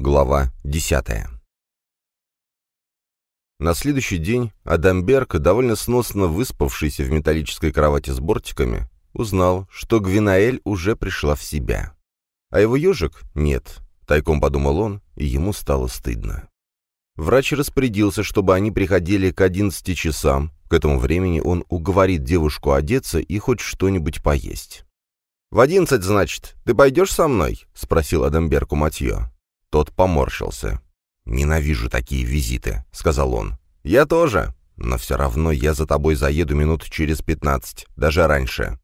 Глава 10. На следующий день Адамберг, довольно сносно выспавшийся в металлической кровати с бортиками, узнал, что Гвинаэль уже пришла в себя. А его ежик — нет. Тайком подумал он, и ему стало стыдно. Врач распорядился, чтобы они приходили к 11 часам. К этому времени он уговорит девушку одеться и хоть что-нибудь поесть. «В одиннадцать, значит. Ты пойдешь со мной?» — спросил Адамберг у Матье. Тот поморщился. «Ненавижу такие визиты», — сказал он. «Я тоже. Но все равно я за тобой заеду минут через пятнадцать, даже раньше».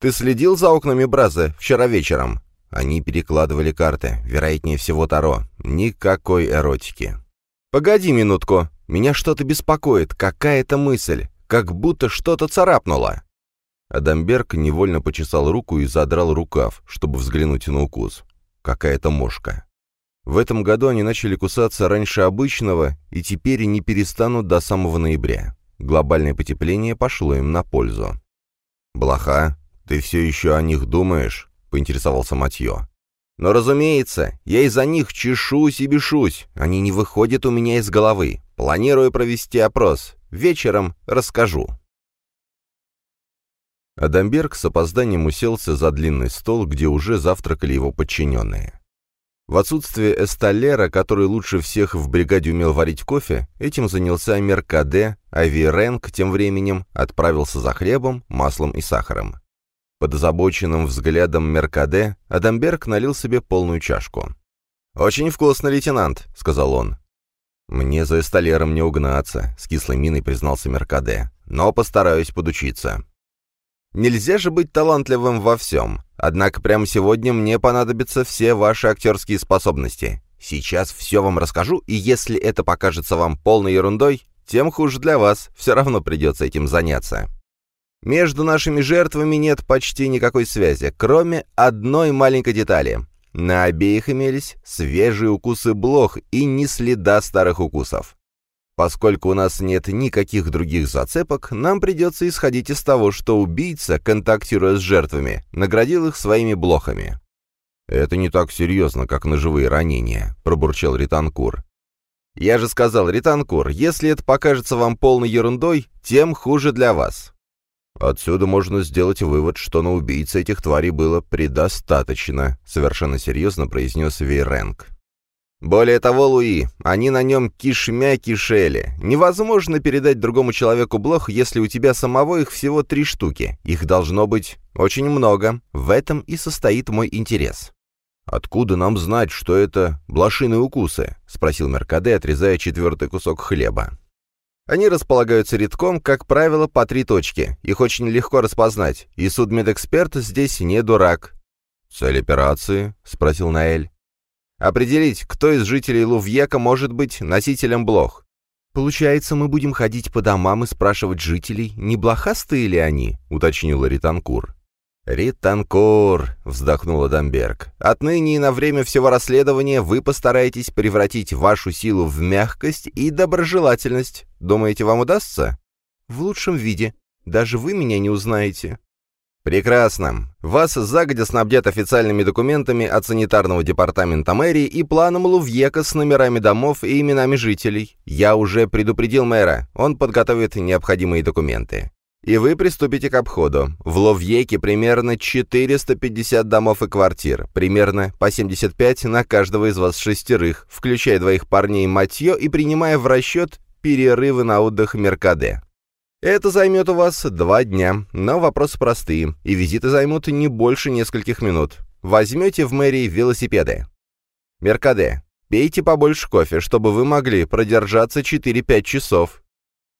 «Ты следил за окнами Браза вчера вечером?» Они перекладывали карты, вероятнее всего Таро. Никакой эротики. «Погоди минутку. Меня что-то беспокоит, какая-то мысль. Как будто что-то царапнуло». Адамберг невольно почесал руку и задрал рукав, чтобы взглянуть на укус. Какая-то мошка. В этом году они начали кусаться раньше обычного и теперь не перестанут до самого ноября. Глобальное потепление пошло им на пользу. «Блоха, ты все еще о них думаешь?» — поинтересовался Матье. «Но, разумеется, я из-за них чешусь и бешусь. Они не выходят у меня из головы. Планирую провести опрос. Вечером расскажу». Адамберг с опозданием уселся за длинный стол, где уже завтракали его подчиненные. В отсутствие Эсталера, который лучше всех в бригаде умел варить кофе, этим занялся Меркаде, а Виренг тем временем отправился за хлебом, маслом и сахаром. Под озабоченным взглядом Меркаде Адамберг налил себе полную чашку. «Очень вкусно, лейтенант», — сказал он. «Мне за Эсталером не угнаться», — с кислой миной признался Меркаде. «Но постараюсь подучиться». Нельзя же быть талантливым во всем. Однако прямо сегодня мне понадобятся все ваши актерские способности. Сейчас все вам расскажу, и если это покажется вам полной ерундой, тем хуже для вас, все равно придется этим заняться. Между нашими жертвами нет почти никакой связи, кроме одной маленькой детали. На обеих имелись свежие укусы блох и ни следа старых укусов. Поскольку у нас нет никаких других зацепок, нам придется исходить из того, что убийца, контактируя с жертвами, наградил их своими блохами. «Это не так серьезно, как ножевые ранения», — пробурчал Ританкур. «Я же сказал, Ританкур, если это покажется вам полной ерундой, тем хуже для вас». «Отсюда можно сделать вывод, что на убийце этих тварей было предостаточно», — совершенно серьезно произнес Вейренг. Более того, Луи, они на нем кишмя кишели. Невозможно передать другому человеку блох, если у тебя самого их всего три штуки. Их должно быть очень много. В этом и состоит мой интерес. «Откуда нам знать, что это блошиные укусы?» — спросил Меркаде, отрезая четвертый кусок хлеба. Они располагаются редком, как правило, по три точки. Их очень легко распознать, и судмедэксперт здесь не дурак. «Цель операции?» — спросил Наэль. Определить, кто из жителей Лувьека может быть носителем блох. «Получается, мы будем ходить по домам и спрашивать жителей, не блохастые ли они?» — уточнила Ританкур. «Ританкур», — вздохнула Дамберг, — «отныне и на время всего расследования вы постараетесь превратить вашу силу в мягкость и доброжелательность. Думаете, вам удастся?» «В лучшем виде. Даже вы меня не узнаете». «Прекрасно. Вас загодя снабдят официальными документами от санитарного департамента мэрии и планом Лувьека с номерами домов и именами жителей. Я уже предупредил мэра, он подготовит необходимые документы. И вы приступите к обходу. В Лувьеке примерно 450 домов и квартир, примерно по 75 на каждого из вас шестерых, включая двоих парней Матье и принимая в расчет перерывы на отдых Меркаде. Это займет у вас два дня, но вопросы простые, и визиты займут не больше нескольких минут. Возьмете в мэрии велосипеды. Меркаде, пейте побольше кофе, чтобы вы могли продержаться 4-5 часов.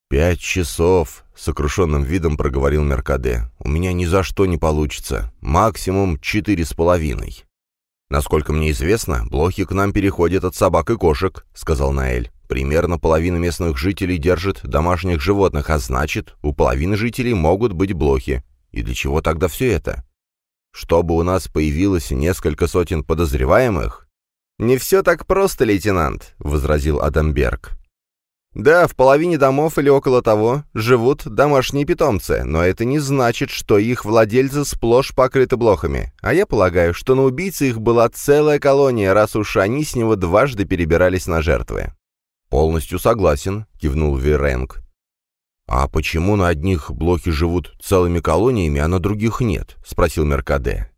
«Пять часов», — сокрушенным видом проговорил Меркаде. «У меня ни за что не получится. Максимум четыре с половиной». «Насколько мне известно, блохи к нам переходят от собак и кошек», — сказал Наэль. Примерно половина местных жителей держит домашних животных, а значит, у половины жителей могут быть блохи. И для чего тогда все это? Чтобы у нас появилось несколько сотен подозреваемых? «Не все так просто, лейтенант», — возразил Адамберг. Да, в половине домов или около того живут домашние питомцы, но это не значит, что их владельцы сплошь покрыты блохами. А я полагаю, что на убийце их была целая колония, раз уж они с него дважды перебирались на жертвы. «Полностью согласен», — кивнул Виренг. «А почему на одних блохи живут целыми колониями, а на других нет?» — спросил Меркаде.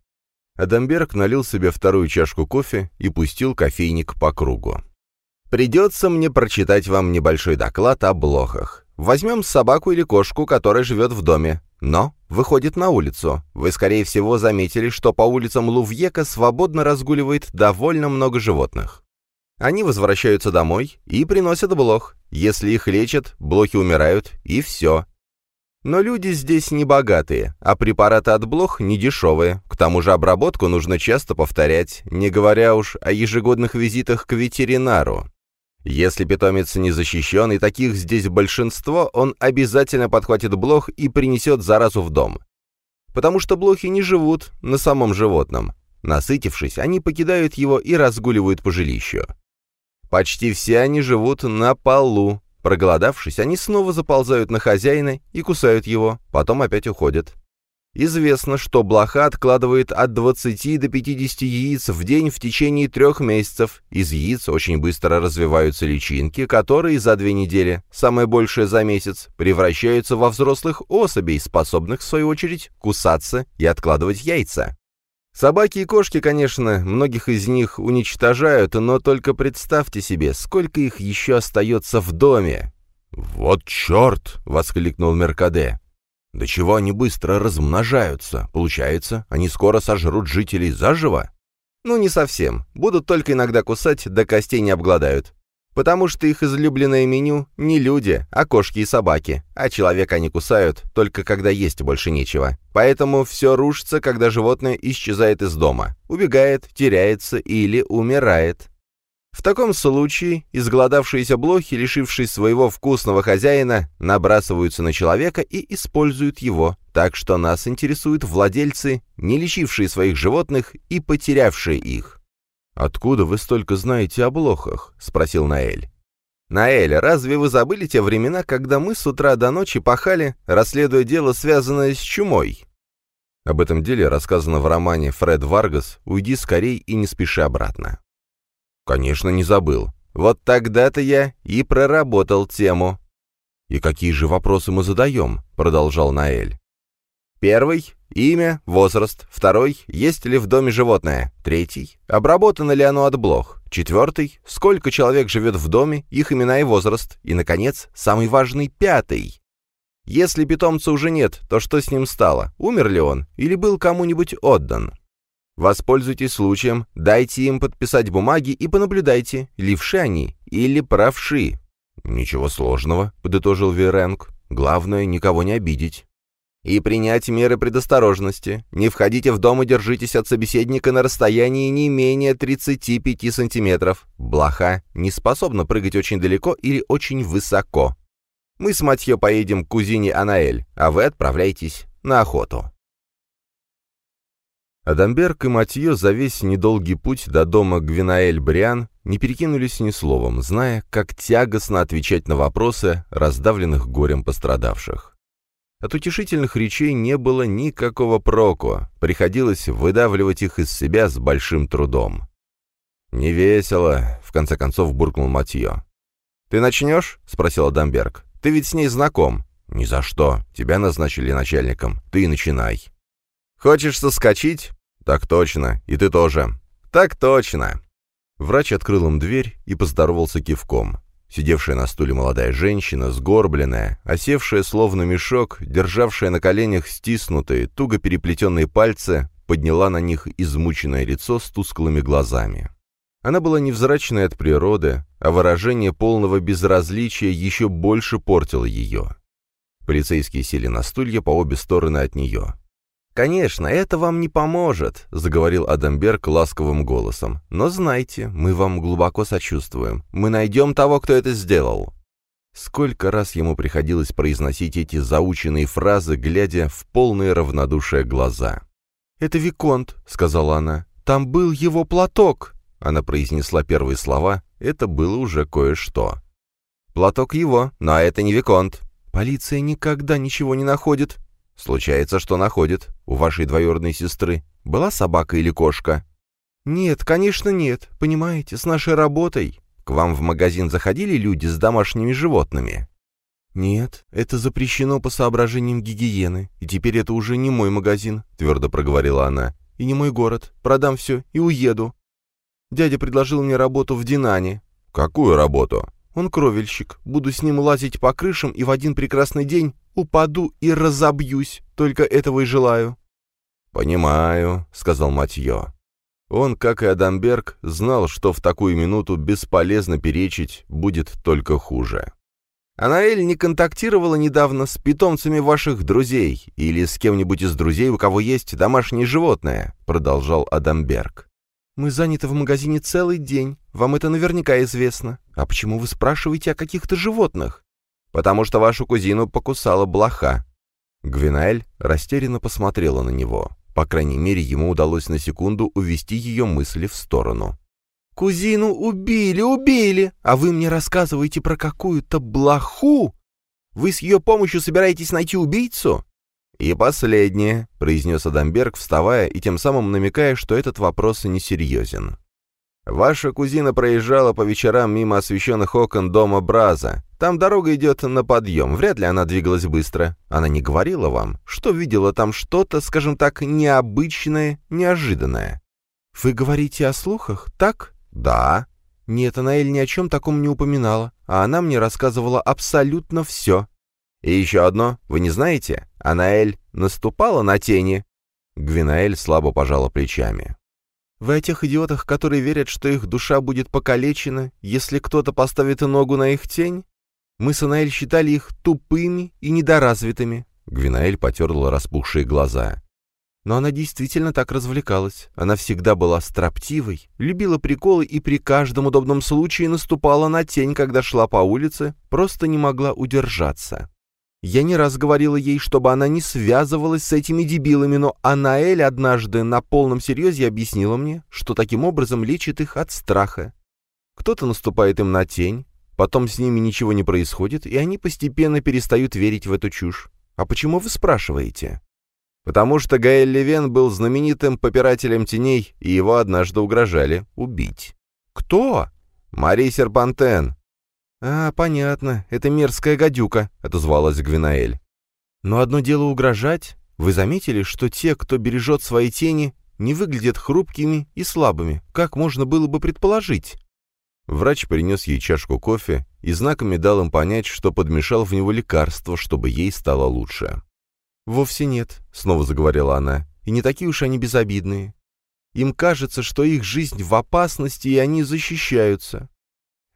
Адамберг налил себе вторую чашку кофе и пустил кофейник по кругу. Придется мне прочитать вам небольшой доклад о блохах. Возьмем собаку или кошку, которая живет в доме, но выходит на улицу. Вы, скорее всего, заметили, что по улицам Лувьека свободно разгуливает довольно много животных. Они возвращаются домой и приносят блох. Если их лечат, блохи умирают, и все. Но люди здесь не богатые, а препараты от блох не дешевые. К тому же обработку нужно часто повторять, не говоря уж о ежегодных визитах к ветеринару. Если питомец не защищен, и таких здесь большинство, он обязательно подхватит блох и принесет заразу в дом. Потому что блохи не живут на самом животном. Насытившись, они покидают его и разгуливают по жилищу. Почти все они живут на полу. Проголодавшись, они снова заползают на хозяина и кусают его, потом опять уходят. Известно, что блоха откладывает от 20 до 50 яиц в день в течение трех месяцев. Из яиц очень быстро развиваются личинки, которые за две недели, самое большее за месяц, превращаются во взрослых особей, способных, в свою очередь, кусаться и откладывать яйца. Собаки и кошки, конечно, многих из них уничтожают, но только представьте себе, сколько их еще остается в доме. «Вот черт!» — воскликнул Меркаде. До чего они быстро размножаются. Получается, они скоро сожрут жителей заживо? Ну, не совсем. Будут только иногда кусать, до костей не обгладают. Потому что их излюбленное меню не люди, а кошки и собаки. А человека они кусают, только когда есть больше нечего. Поэтому все рушится, когда животное исчезает из дома. Убегает, теряется или умирает. В таком случае изголодавшиеся блохи, лишившись своего вкусного хозяина, набрасываются на человека и используют его, так что нас интересуют владельцы, не лечившие своих животных и потерявшие их. «Откуда вы столько знаете о блохах?» — спросил Наэль. «Наэль, разве вы забыли те времена, когда мы с утра до ночи пахали, расследуя дело, связанное с чумой?» Об этом деле рассказано в романе «Фред Варгас. Уйди скорей и не спеши обратно». «Конечно, не забыл. Вот тогда-то я и проработал тему». «И какие же вопросы мы задаем?» — продолжал Наэль. «Первый — имя, возраст. Второй — есть ли в доме животное. Третий — обработано ли оно от блох. Четвертый — сколько человек живет в доме, их имена и возраст. И, наконец, самый важный — пятый. Если питомца уже нет, то что с ним стало? Умер ли он или был кому-нибудь отдан? Воспользуйтесь случаем, дайте им подписать бумаги и понаблюдайте, левши они или правши. «Ничего сложного», — подытожил Веренг. «Главное, никого не обидеть». «И принять меры предосторожности. Не входите в дом и держитесь от собеседника на расстоянии не менее 35 сантиметров. Блоха не способна прыгать очень далеко или очень высоко. Мы с Матье поедем к кузине Анаэль, а вы отправляйтесь на охоту». Адамберг и Матье за весь недолгий путь до дома Гвинаэль-Бриан не перекинулись ни словом, зная, как тягостно отвечать на вопросы, раздавленных горем пострадавших. От утешительных речей не было никакого проку, приходилось выдавливать их из себя с большим трудом. «Не весело», — в конце концов буркнул Матье. «Ты начнешь?» — спросил Адамберг. «Ты ведь с ней знаком». «Ни за что. Тебя назначили начальником. Ты начинай». «Хочешь соскочить?» «Так точно. И ты тоже». «Так точно». Врач открыл им дверь и поздоровался кивком. Сидевшая на стуле молодая женщина, сгорбленная, осевшая словно мешок, державшая на коленях стиснутые, туго переплетенные пальцы, подняла на них измученное лицо с тусклыми глазами. Она была невзрачной от природы, а выражение полного безразличия еще больше портило ее. Полицейские сели на стулья по обе стороны от нее. «Конечно, это вам не поможет», — заговорил Адамберг ласковым голосом. «Но знайте, мы вам глубоко сочувствуем. Мы найдем того, кто это сделал». Сколько раз ему приходилось произносить эти заученные фразы, глядя в полные равнодушие глаза. «Это Виконт», — сказала она. «Там был его платок». Она произнесла первые слова. Это было уже кое-что. Платок его, но это не Виконт. Полиция никогда ничего не находит. Случается, что находит. У вашей двоюродной сестры была собака или кошка? Нет, конечно нет. Понимаете, с нашей работой. К вам в магазин заходили люди с домашними животными? «Нет, это запрещено по соображениям гигиены, и теперь это уже не мой магазин», — твердо проговорила она. «И не мой город. Продам все и уеду. Дядя предложил мне работу в Динане». «Какую работу?» «Он кровельщик. Буду с ним лазить по крышам, и в один прекрасный день упаду и разобьюсь. Только этого и желаю». «Понимаю», — сказал Матье. Он, как и Адамберг, знал, что в такую минуту бесполезно перечить, будет только хуже. Анаэль не контактировала недавно с питомцами ваших друзей или с кем-нибудь из друзей, у кого есть домашнее животное», — продолжал Адамберг. «Мы заняты в магазине целый день. Вам это наверняка известно. А почему вы спрашиваете о каких-то животных?» «Потому что вашу кузину покусала блоха». Гвинаэль растерянно посмотрела на него. По крайней мере, ему удалось на секунду увести ее мысли в сторону. Кузину убили, убили, а вы мне рассказываете про какую-то блоху? Вы с ее помощью собираетесь найти убийцу?» «И последнее», — произнес Адамберг, вставая и тем самым намекая, что этот вопрос несерьезен. «Ваша кузина проезжала по вечерам мимо освещенных окон дома Браза. Там дорога идет на подъем, вряд ли она двигалась быстро. Она не говорила вам, что видела там что-то, скажем так, необычное, неожиданное». «Вы говорите о слухах, так?» «Да». «Нет, Анаэль ни о чем таком не упоминала, а она мне рассказывала абсолютно все». «И еще одно, вы не знаете? Анаэль наступала на тени?» Гвинаэль слабо пожала плечами. «Вы о тех идиотах, которые верят, что их душа будет покалечена, если кто-то поставит ногу на их тень? Мы с Анаэль считали их тупыми и недоразвитыми». Гвинаэль потерла распухшие глаза. Но она действительно так развлекалась. Она всегда была строптивой, любила приколы и при каждом удобном случае наступала на тень, когда шла по улице, просто не могла удержаться. Я не раз говорила ей, чтобы она не связывалась с этими дебилами, но Анаэль однажды на полном серьезе объяснила мне, что таким образом лечит их от страха. Кто-то наступает им на тень, потом с ними ничего не происходит, и они постепенно перестают верить в эту чушь. А почему вы спрашиваете? Потому что Гаэль Левен был знаменитым попирателем теней, и его однажды угрожали убить. «Кто?» «Мари Серпантен». «А, понятно, это мерзкая гадюка», — отозвалась Гвинаэль. «Но одно дело угрожать. Вы заметили, что те, кто бережет свои тени, не выглядят хрупкими и слабыми, как можно было бы предположить?» Врач принес ей чашку кофе и знаками дал им понять, что подмешал в него лекарство, чтобы ей стало лучше. «Вовсе нет», — снова заговорила она, — «и не такие уж они безобидные. Им кажется, что их жизнь в опасности, и они защищаются.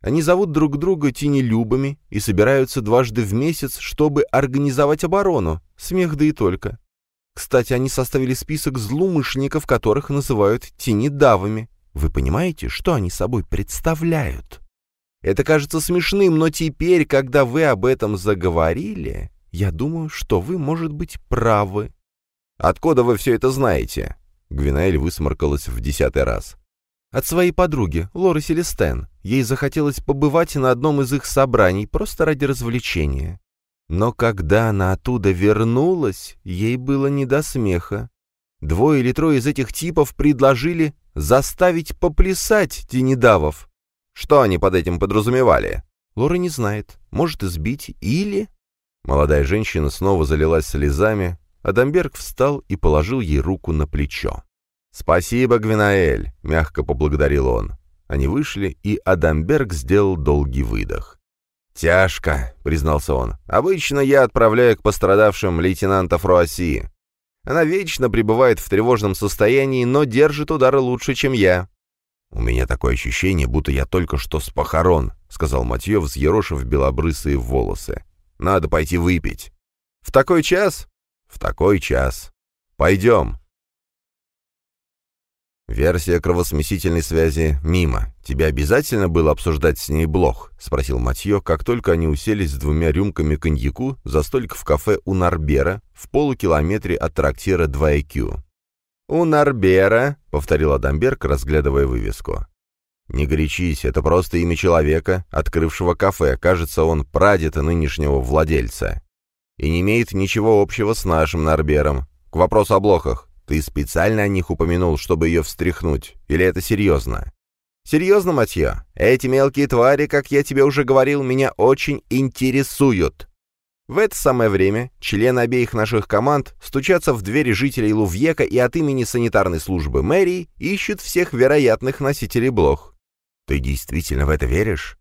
Они зовут друг друга тенелюбами и собираются дважды в месяц, чтобы организовать оборону. Смех да и только. Кстати, они составили список злоумышленников, которых называют тенедавами. Вы понимаете, что они собой представляют? Это кажется смешным, но теперь, когда вы об этом заговорили, я думаю, что вы, может быть, правы. Откуда вы все это знаете? Гвинаэль высморкалась в десятый раз. От своей подруги, Лоры Селестен. Ей захотелось побывать на одном из их собраний, просто ради развлечения. Но когда она оттуда вернулась, ей было не до смеха. Двое или трое из этих типов предложили заставить поплясать тенедавов. Что они под этим подразумевали? Лора не знает. Может избить или... Молодая женщина снова залилась слезами. Адамберг встал и положил ей руку на плечо. «Спасибо, Гвинаэль», — мягко поблагодарил он. Они вышли, и Адамберг сделал долгий выдох. «Тяжко», — признался он. «Обычно я отправляю к пострадавшим лейтенанта Фруасси. Она вечно пребывает в тревожном состоянии, но держит удары лучше, чем я». «У меня такое ощущение, будто я только что с похорон», — сказал Матье, взъерошив белобрысые волосы. Надо пойти выпить. В такой час? В такой час. Пойдем. Версия кровосмесительной связи мимо. Тебе обязательно было обсуждать с ней блох? Спросил Матье, как только они уселись с двумя рюмками коньяку за столик в кафе у Нарбера в полукилометре от трактира 2IQ. «У Нарбера», — повторил Адамберг, разглядывая вывеску. «Не горячись, это просто имя человека, открывшего кафе. Кажется, он прадед нынешнего владельца. И не имеет ничего общего с нашим Норбером. К вопросу о блохах. Ты специально о них упомянул, чтобы ее встряхнуть? Или это серьезно?» «Серьезно, Матье, эти мелкие твари, как я тебе уже говорил, меня очень интересуют. В это самое время члены обеих наших команд стучатся в двери жителей Лувьека и от имени санитарной службы мэрии ищут всех вероятных носителей блох. Ты действительно в это веришь?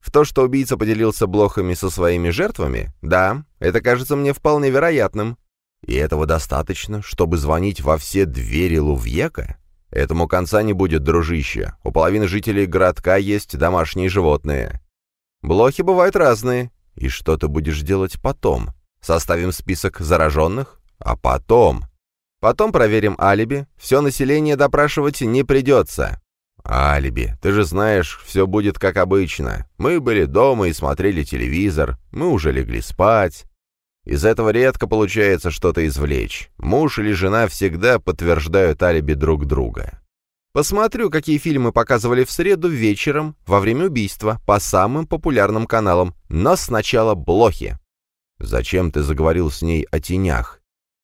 В то, что убийца поделился блохами со своими жертвами? Да, это кажется мне вполне вероятным. И этого достаточно, чтобы звонить во все двери Лувьека? Этому конца не будет, дружище. У половины жителей городка есть домашние животные. Блохи бывают разные. И что ты будешь делать потом? Составим список зараженных? А потом? Потом проверим алиби. Все население допрашивать не придется. Алиби. Ты же знаешь, все будет как обычно. Мы были дома и смотрели телевизор. Мы уже легли спать. Из этого редко получается что-то извлечь. Муж или жена всегда подтверждают алиби друг друга. Посмотрю, какие фильмы показывали в среду вечером во время убийства по самым популярным каналам, но сначала блохи. Зачем ты заговорил с ней о тенях?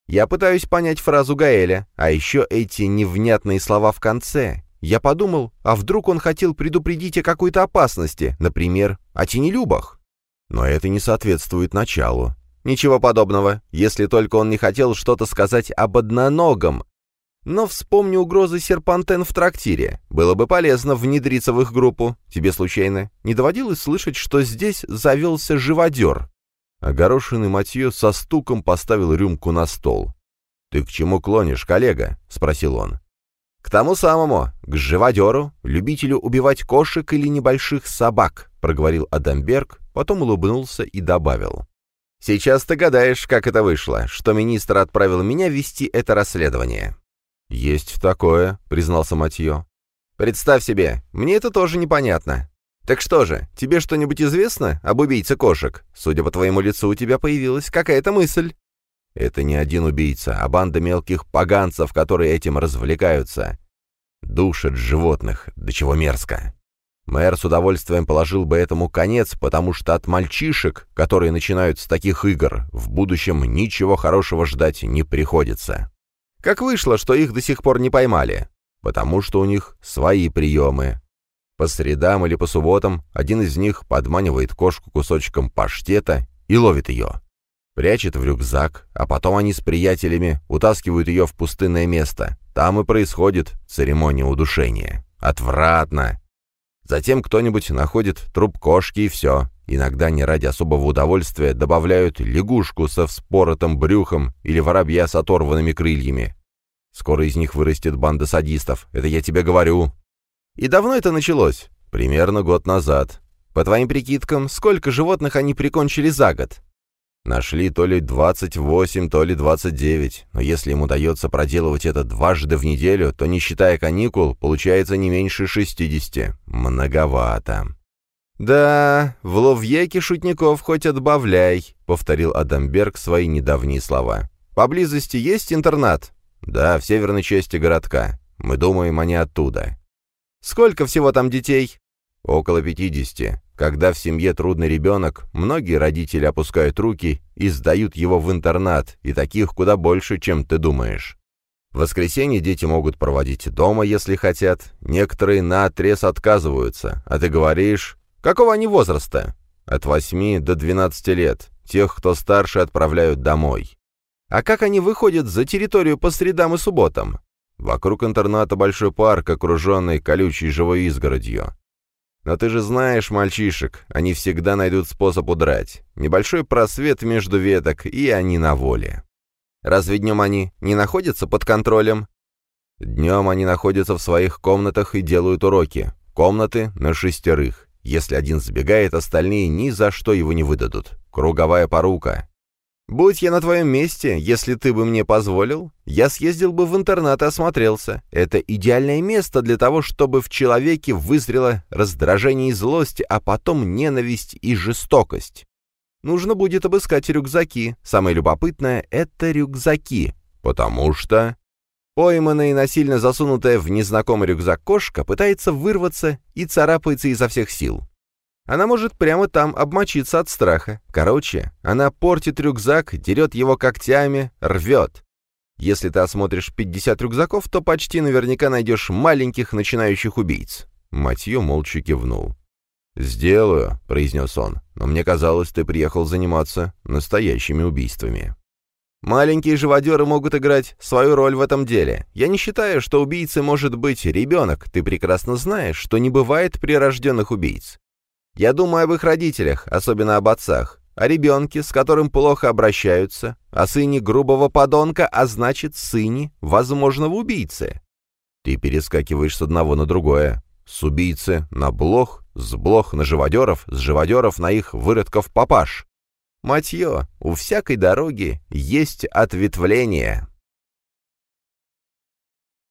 Я пытаюсь понять фразу Гаэля, а еще эти невнятные слова в конце. Я подумал, а вдруг он хотел предупредить о какой-то опасности, например, о тенелюбах? Но это не соответствует началу. Ничего подобного, если только он не хотел что-то сказать об одноногом. Но вспомни угрозы серпантен в трактире. Было бы полезно внедриться в их группу. Тебе случайно не доводилось слышать, что здесь завелся живодер?» Огорошенный Матье со стуком поставил рюмку на стол. «Ты к чему клонишь, коллега?» — спросил он. «К тому самому, к живодеру, любителю убивать кошек или небольших собак», — проговорил Адамберг, потом улыбнулся и добавил. Сейчас ты гадаешь, как это вышло, что министр отправил меня вести это расследование». «Есть такое», — признался Матье. «Представь себе, мне это тоже непонятно. Так что же, тебе что-нибудь известно об убийце кошек? Судя по твоему лицу, у тебя появилась какая-то мысль». «Это не один убийца, а банда мелких поганцев, которые этим развлекаются. Душат животных, до чего мерзко». Мэр с удовольствием положил бы этому конец, потому что от мальчишек, которые начинают с таких игр, в будущем ничего хорошего ждать не приходится. Как вышло, что их до сих пор не поймали? Потому что у них свои приемы. По средам или по субботам один из них подманивает кошку кусочком паштета и ловит ее. Прячет в рюкзак, а потом они с приятелями утаскивают ее в пустынное место. Там и происходит церемония удушения. Отвратно. Затем кто-нибудь находит труп кошки и все. Иногда не ради особого удовольствия добавляют лягушку со вспоротым брюхом или воробья с оторванными крыльями. Скоро из них вырастет банда садистов, это я тебе говорю. И давно это началось? Примерно год назад. По твоим прикидкам, сколько животных они прикончили за год? Нашли то ли 28, то ли 29, но если им удается проделывать это дважды в неделю, то, не считая каникул, получается не меньше 60. Многовато. «Да, в Ловьеке шутников хоть отбавляй», — повторил Адамберг свои недавние слова. «Поблизости есть интернат?» «Да, в северной части городка. Мы думаем, они оттуда». «Сколько всего там детей?» «Около пятидесяти. Когда в семье трудный ребенок, многие родители опускают руки и сдают его в интернат, и таких куда больше, чем ты думаешь. В воскресенье дети могут проводить дома, если хотят. Некоторые наотрез отказываются, а ты говоришь, какого они возраста? От 8 до 12 лет. Тех, кто старше, отправляют домой. А как они выходят за территорию по средам и субботам? Вокруг интерната большой парк, окруженный колючей живой изгородью. Но ты же знаешь мальчишек, они всегда найдут способ удрать. Небольшой просвет между веток, и они на воле. Разве днем они не находятся под контролем? Днем они находятся в своих комнатах и делают уроки. Комнаты на шестерых. Если один сбегает, остальные ни за что его не выдадут. Круговая порука. «Будь я на твоем месте, если ты бы мне позволил, я съездил бы в интернат и осмотрелся. Это идеальное место для того, чтобы в человеке вызрело раздражение и злость, а потом ненависть и жестокость. Нужно будет обыскать рюкзаки. Самое любопытное — это рюкзаки. Потому что... Пойманная и насильно засунутая в незнакомый рюкзак кошка пытается вырваться и царапается изо всех сил. Она может прямо там обмочиться от страха. Короче, она портит рюкзак, дерет его когтями, рвет. Если ты осмотришь 50 рюкзаков, то почти наверняка найдешь маленьких начинающих убийц». Матье молча кивнул. «Сделаю», — произнес он, — «но мне казалось, ты приехал заниматься настоящими убийствами». «Маленькие живодеры могут играть свою роль в этом деле. Я не считаю, что убийцей может быть ребенок. Ты прекрасно знаешь, что не бывает прирожденных убийц. Я думаю об их родителях, особенно об отцах, о ребенке, с которым плохо обращаются, о сыне грубого подонка, а значит, сыне возможного убийцы. Ты перескакиваешь с одного на другое. С убийцы на блох, с блох на живодеров, с живодеров на их выродков папаш. Матье, у всякой дороги есть ответвление.